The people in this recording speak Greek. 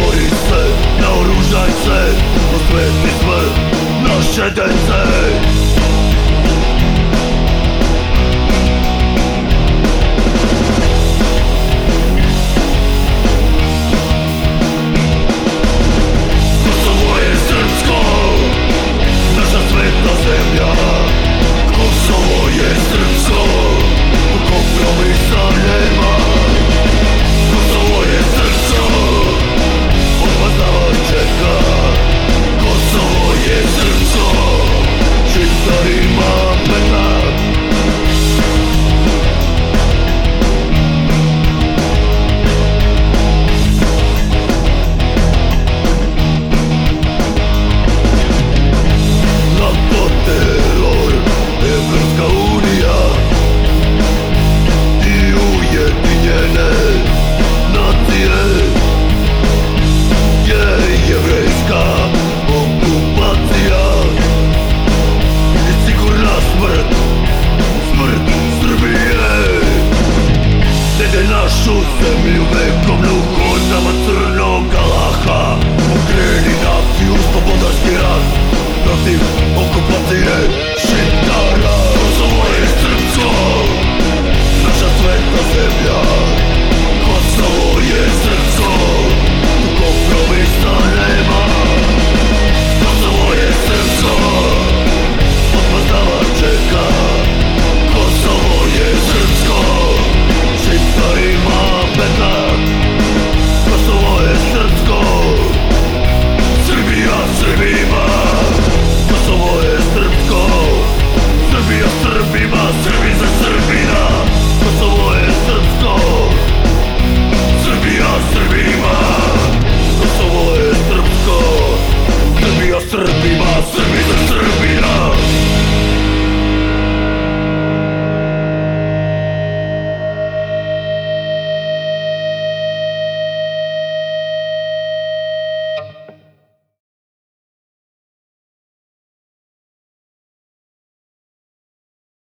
bori se, naoružaj se, osvetli sve naše dece. ένα σου θέμιο με κομλουχό Τα ματρνώ καλάχα. Μου κρίνει να φιούς το